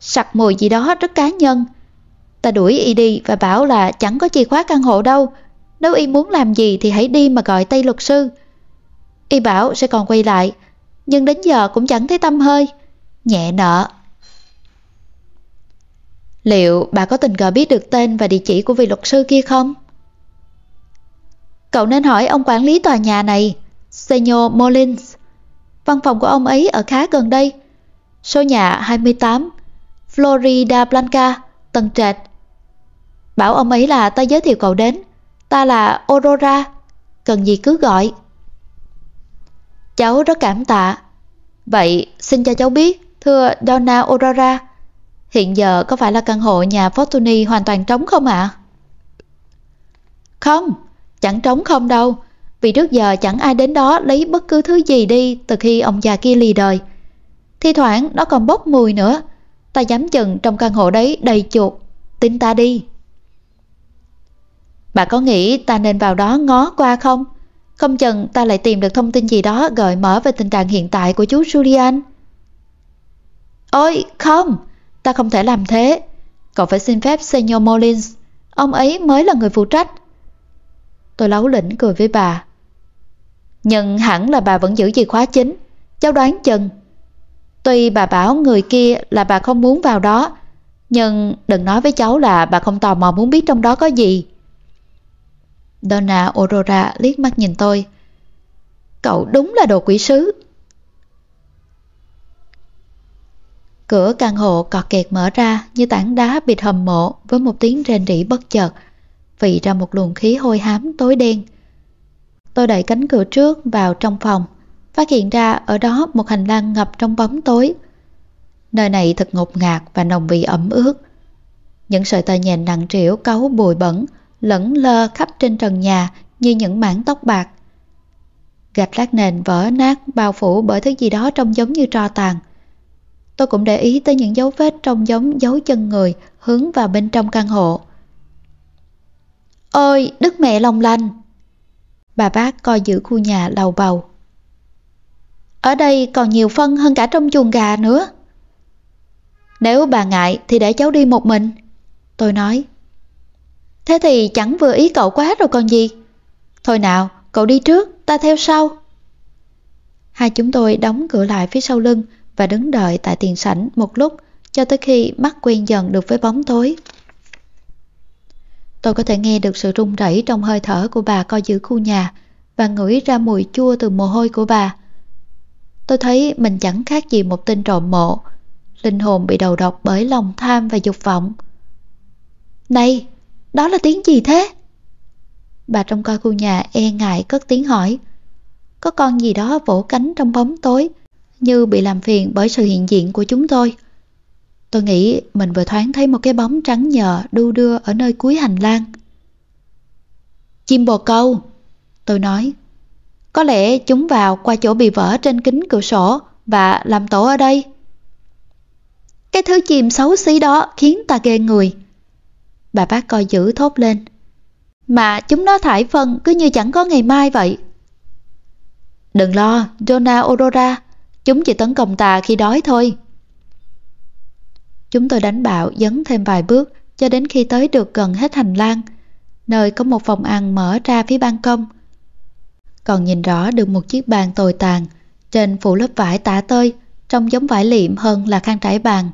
Sặc mùi gì đó rất cá nhân. Ta đuổi y đi và bảo là chẳng có chìa khóa căn hộ đâu. Nếu y muốn làm gì thì hãy đi mà gọi Tây luật sư. Y bảo sẽ còn quay lại, nhưng đến giờ cũng chẳng thấy tâm hơi. Nhẹ nợ. Liệu bà có tình cờ biết được tên và địa chỉ của vị luật sư kia không? Cậu nên hỏi ông quản lý tòa nhà này, Senor Molins. Văn phòng của ông ấy ở khá gần đây. Số nhà 28, Florida Blanca, tầng trệt. Bảo ông ấy là ta giới thiệu cậu đến. Ta là Aurora, cần gì cứ gọi. Cháu rất cảm tạ. Vậy xin cho cháu biết, thưa Donna Aurora, hiện giờ có phải là căn hộ nhà Fortuny hoàn toàn trống không ạ? Không, chẳng trống không đâu, vì trước giờ chẳng ai đến đó lấy bất cứ thứ gì đi từ khi ông già kia lì đời. Thi thoảng nó còn bốc mùi nữa, ta dám chừng trong căn hộ đấy đầy chuột, tin ta đi. Bà có nghĩ ta nên vào đó ngó qua không? Không chừng ta lại tìm được thông tin gì đó gợi mở về tình trạng hiện tại của chú Julian. Ôi, không, ta không thể làm thế. Cậu phải xin phép Senor Mullins, ông ấy mới là người phụ trách. Tôi lấu lĩnh cười với bà. Nhưng hẳn là bà vẫn giữ chìa khóa chính, cháu đoán chừng. Tuy bà bảo người kia là bà không muốn vào đó, nhưng đừng nói với cháu là bà không tò mò muốn biết trong đó có gì. Donna Aurora liếc mắt nhìn tôi. Cậu đúng là đồ quỷ sứ. Cửa căn hộ cọt kẹt mở ra như tảng đá bị hầm mộ với một tiếng rên rỉ bất chợt, vị ra một luồng khí hôi hám tối đen. Tôi đẩy cánh cửa trước vào trong phòng, phát hiện ra ở đó một hành lang ngập trong bóng tối. Nơi này thật ngột ngạt và nồng vị ẩm ướt. Những sợi tơ nhện nặng trĩu cấu bụi bẩn, lẫn lơ khắp trên trần nhà như những mảng tóc bạc. Gạch lát nền vỡ nát bao phủ bởi thứ gì đó trông giống như tro tàn. Tôi cũng để ý tới những dấu vết trông giống dấu chân người hướng vào bên trong căn hộ. Ôi, đức mẹ lòng lành! Bà bác coi giữ khu nhà lầu bầu. Ở đây còn nhiều phân hơn cả trong chuồng gà nữa. Nếu bà ngại thì để cháu đi một mình. Tôi nói. Thế thì chẳng vừa ý cậu quá rồi còn gì. Thôi nào, cậu đi trước, ta theo sau. Hai chúng tôi đóng cửa lại phía sau lưng và đứng đợi tại tiền sảnh một lúc cho tới khi mắt quen dần được với bóng tối. Tôi có thể nghe được sự rung rẩy trong hơi thở của bà coi giữ khu nhà và ngửi ra mùi chua từ mồ hôi của bà. Tôi thấy mình chẳng khác gì một tên trộm mộ, linh hồn bị đầu độc bởi lòng tham và dục vọng. Này, đó là tiếng gì thế? Bà trong coi khu nhà e ngại cất tiếng hỏi. Có con gì đó vỗ cánh trong bóng tối, như bị làm phiền bởi sự hiện diện của chúng tôi. Tôi nghĩ mình vừa thoáng thấy một cái bóng trắng nhờ đu đưa ở nơi cuối hành lang. Chim bồ câu, tôi nói. Có lẽ chúng vào qua chỗ bị vỡ trên kính cửa sổ và làm tổ ở đây. Cái thứ chim xấu xí đó khiến ta ghê người. Bà bác coi dữ thốt lên. Mà chúng nó thải phân cứ như chẳng có ngày mai vậy. Đừng lo, Jonah Aurora, chúng chỉ tấn công ta khi đói thôi. Chúng tôi đánh bạo dấn thêm vài bước cho đến khi tới được gần hết hành lang, nơi có một phòng ăn mở ra phía ban công. Còn nhìn rõ được một chiếc bàn tồi tàn, trên phủ lớp vải tả tơi, trông giống vải liệm hơn là khăn trải bàn.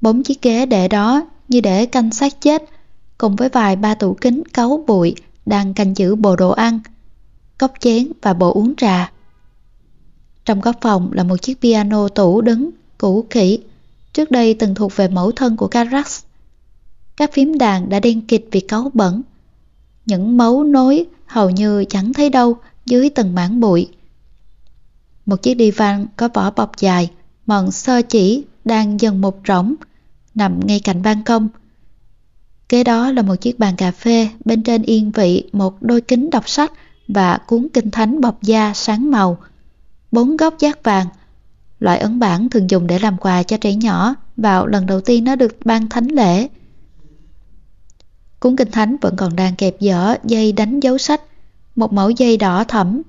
Bốn chiếc ghế để đó như để canh xác chết, cùng với vài ba tủ kính cấu bụi đang canh giữ bộ đồ ăn, cốc chén và bộ uống trà. Trong góc phòng là một chiếc piano tủ đứng, cũ kỹ, trước đây từng thuộc về mẫu thân của Carax. Các phím đàn đã đen kịt vì cáu bẩn. Những mấu nối hầu như chẳng thấy đâu dưới từng mảng bụi. Một chiếc đi văn có vỏ bọc dài, mòn sơ chỉ đang dần một rỗng, nằm ngay cạnh ban công. Kế đó là một chiếc bàn cà phê, bên trên yên vị một đôi kính đọc sách và cuốn kinh thánh bọc da sáng màu. Bốn góc giác vàng, loại ấn bản thường dùng để làm quà cho trẻ nhỏ vào lần đầu tiên nó được ban thánh lễ. Cuốn kinh thánh vẫn còn đang kẹp dở dây đánh dấu sách, một mẫu dây đỏ thẫm.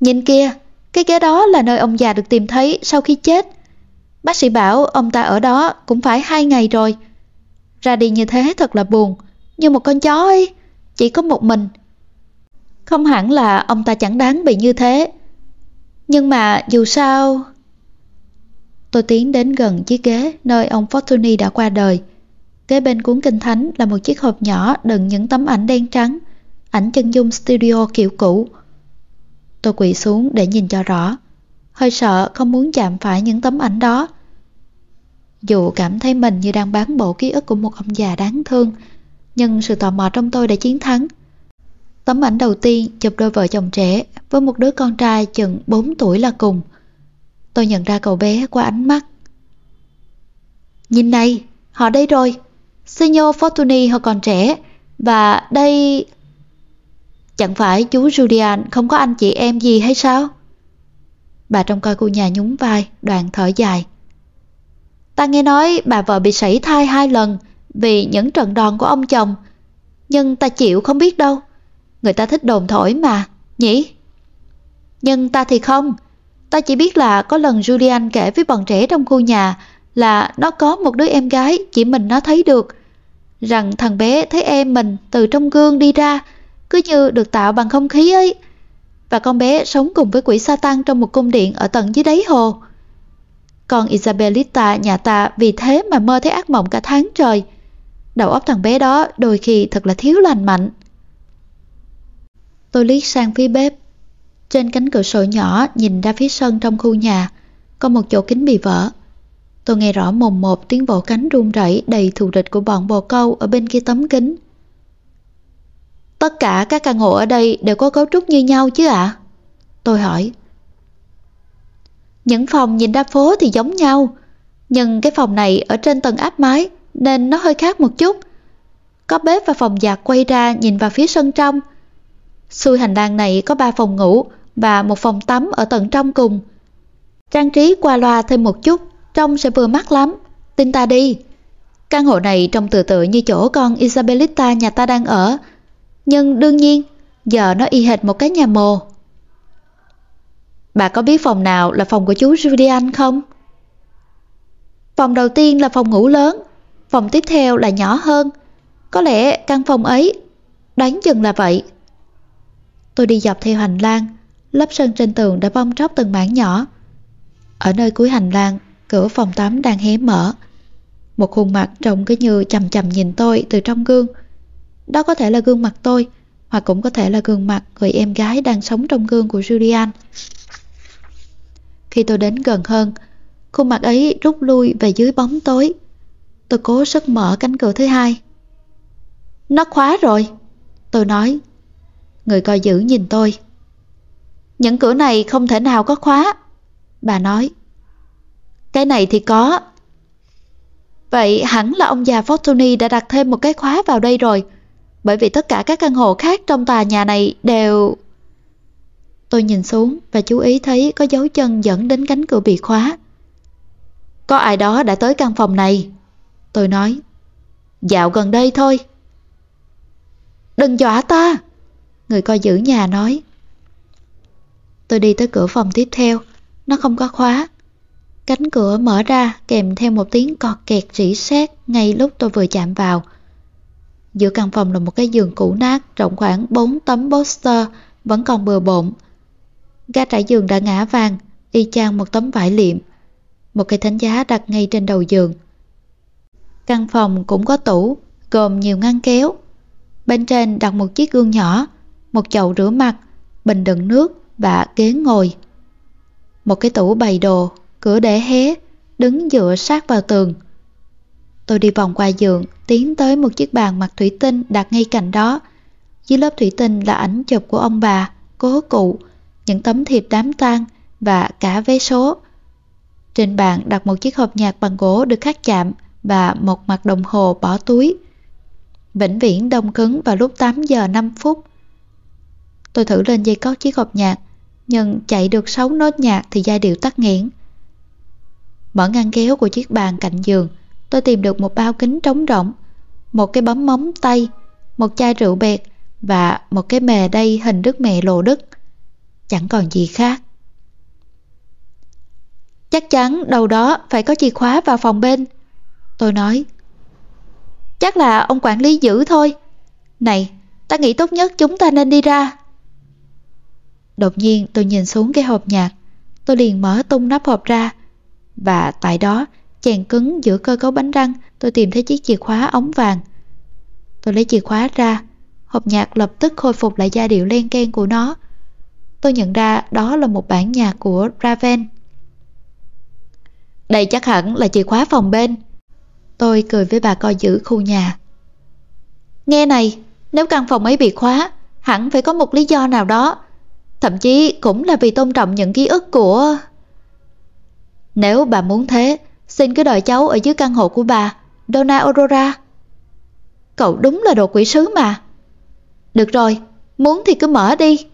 Nhìn kia, cái ghế đó là nơi ông già được tìm thấy sau khi chết. Bác sĩ bảo ông ta ở đó cũng phải hai ngày rồi. Ra đi như thế thật là buồn, như một con chó ấy, chỉ có một mình. Không hẳn là ông ta chẳng đáng bị như thế. Nhưng mà dù sao... Tôi tiến đến gần chiếc ghế nơi ông Fortuny đã qua đời. Kế bên cuốn kinh thánh là một chiếc hộp nhỏ đựng những tấm ảnh đen trắng, ảnh chân dung studio kiểu cũ. Tôi quỳ xuống để nhìn cho rõ, hơi sợ không muốn chạm phải những tấm ảnh đó. Dù cảm thấy mình như đang bán bộ ký ức của một ông già đáng thương, nhưng sự tò mò trong tôi đã chiến thắng. Tấm ảnh đầu tiên chụp đôi vợ chồng trẻ với một đứa con trai chừng 4 tuổi là cùng. Tôi nhận ra cậu bé qua ánh mắt. Nhìn này, họ đây rồi. Signor Fortuny họ còn trẻ và đây... Chẳng phải chú Julian không có anh chị em gì hay sao? Bà trong coi khu nhà nhún vai, đoạn thở dài. Ta nghe nói bà vợ bị sảy thai hai lần vì những trận đòn của ông chồng. Nhưng ta chịu không biết đâu. Người ta thích đồn thổi mà, nhỉ? Nhưng ta thì không. Ta chỉ biết là có lần Julian kể với bọn trẻ trong khu nhà là nó có một đứa em gái chỉ mình nó thấy được. Rằng thằng bé thấy em mình từ trong gương đi ra cứ như được tạo bằng không khí ấy. Và con bé sống cùng với quỷ Satan trong một cung điện ở tận dưới đáy hồ. Con Isabelita nhà ta vì thế mà mơ thấy ác mộng cả tháng trời. Đầu óc thằng bé đó đôi khi thật là thiếu lành mạnh. Tôi liếc sang phía bếp. Trên cánh cửa sổ nhỏ nhìn ra phía sân trong khu nhà, có một chỗ kính bị vỡ. Tôi nghe rõ mồm một tiếng vỗ cánh run rẩy đầy thù địch của bọn bồ câu ở bên kia tấm kính. Tất cả các căn hộ ở đây đều có cấu trúc như nhau chứ ạ? Tôi hỏi. Những phòng nhìn ra phố thì giống nhau, nhưng cái phòng này ở trên tầng áp mái nên nó hơi khác một chút. Có bếp và phòng giặt quay ra nhìn vào phía sân trong. Xui hành lang này có ba phòng ngủ và một phòng tắm ở tầng trong cùng. Trang trí qua loa thêm một chút, trông sẽ vừa mắt lắm. Tin ta đi. Căn hộ này trông tự tự như chỗ con Isabelita nhà ta đang ở. Nhưng đương nhiên, giờ nó y hệt một cái nhà mồ. Bà có biết phòng nào là phòng của chú Julian không? Phòng đầu tiên là phòng ngủ lớn, phòng tiếp theo là nhỏ hơn. Có lẽ căn phòng ấy, đoán chừng là vậy. Tôi đi dọc theo hành lang, lớp sơn trên tường đã bong tróc từng mảng nhỏ. Ở nơi cuối hành lang, cửa phòng tắm đang hé mở. Một khuôn mặt trông cứ như chầm chầm nhìn tôi từ trong gương. Đó có thể là gương mặt tôi, hoặc cũng có thể là gương mặt người em gái đang sống trong gương của Julian. Khi tôi đến gần hơn, khuôn mặt ấy rút lui về dưới bóng tối. Tôi cố sức mở cánh cửa thứ hai. Nó khóa rồi, tôi nói. Người coi giữ nhìn tôi. Những cửa này không thể nào có khóa. Bà nói. Cái này thì có. Vậy hẳn là ông già Fortuny đã đặt thêm một cái khóa vào đây rồi. Bởi vì tất cả các căn hộ khác trong tòa nhà này đều... Tôi nhìn xuống và chú ý thấy có dấu chân dẫn đến cánh cửa bị khóa. Có ai đó đã tới căn phòng này. Tôi nói. Dạo gần đây thôi. Đừng dọa ta. Người coi giữ nhà nói. Tôi đi tới cửa phòng tiếp theo. Nó không có khóa. Cánh cửa mở ra kèm theo một tiếng cọt kẹt rỉ sét ngay lúc tôi vừa chạm vào. Giữa căn phòng là một cái giường cũ nát rộng khoảng 4 tấm poster vẫn còn bừa bộn. Ga trải giường đã ngã vàng, y chang một tấm vải liệm. Một cây thánh giá đặt ngay trên đầu giường. Căn phòng cũng có tủ, gồm nhiều ngăn kéo. Bên trên đặt một chiếc gương nhỏ, một chậu rửa mặt, bình đựng nước và ghế ngồi. Một cái tủ bày đồ, cửa để hé, đứng dựa sát vào tường. Tôi đi vòng qua giường, tiến tới một chiếc bàn mặt thủy tinh đặt ngay cạnh đó. Dưới lớp thủy tinh là ảnh chụp của ông bà, cố cụ, những tấm thiệp đám tang và cả vé số. Trên bàn đặt một chiếc hộp nhạc bằng gỗ được khắc chạm và một mặt đồng hồ bỏ túi. Vĩnh viễn đông cứng vào lúc 8 giờ 5 phút. Tôi thử lên dây cót chiếc hộp nhạc, nhưng chạy được 6 nốt nhạc thì giai điệu tắt nghẽn. Mở ngăn kéo của chiếc bàn cạnh giường, tôi tìm được một bao kính trống rỗng, một cái bấm móng tay, một chai rượu bẹt và một cái mề đây hình đức mẹ lộ đức. Chẳng còn gì khác. Chắc chắn đầu đó phải có chìa khóa vào phòng bên. Tôi nói. Chắc là ông quản lý giữ thôi. Này, ta nghĩ tốt nhất chúng ta nên đi ra. Đột nhiên tôi nhìn xuống cái hộp nhạc. Tôi liền mở tung nắp hộp ra. Và tại đó, chèn cứng giữa cơ cấu bánh răng, tôi tìm thấy chiếc chìa khóa ống vàng. Tôi lấy chìa khóa ra, hộp nhạc lập tức khôi phục lại giai điệu len ken của nó. Tôi nhận ra đó là một bản nhạc của Raven. Đây chắc hẳn là chìa khóa phòng bên. Tôi cười với bà coi giữ khu nhà. Nghe này, nếu căn phòng ấy bị khóa, hẳn phải có một lý do nào đó. Thậm chí cũng là vì tôn trọng những ký ức của... Nếu bà muốn thế, xin cứ đợi cháu ở dưới căn hộ của bà, Donna Aurora. Cậu đúng là đồ quỷ sứ mà. Được rồi, muốn thì cứ mở đi.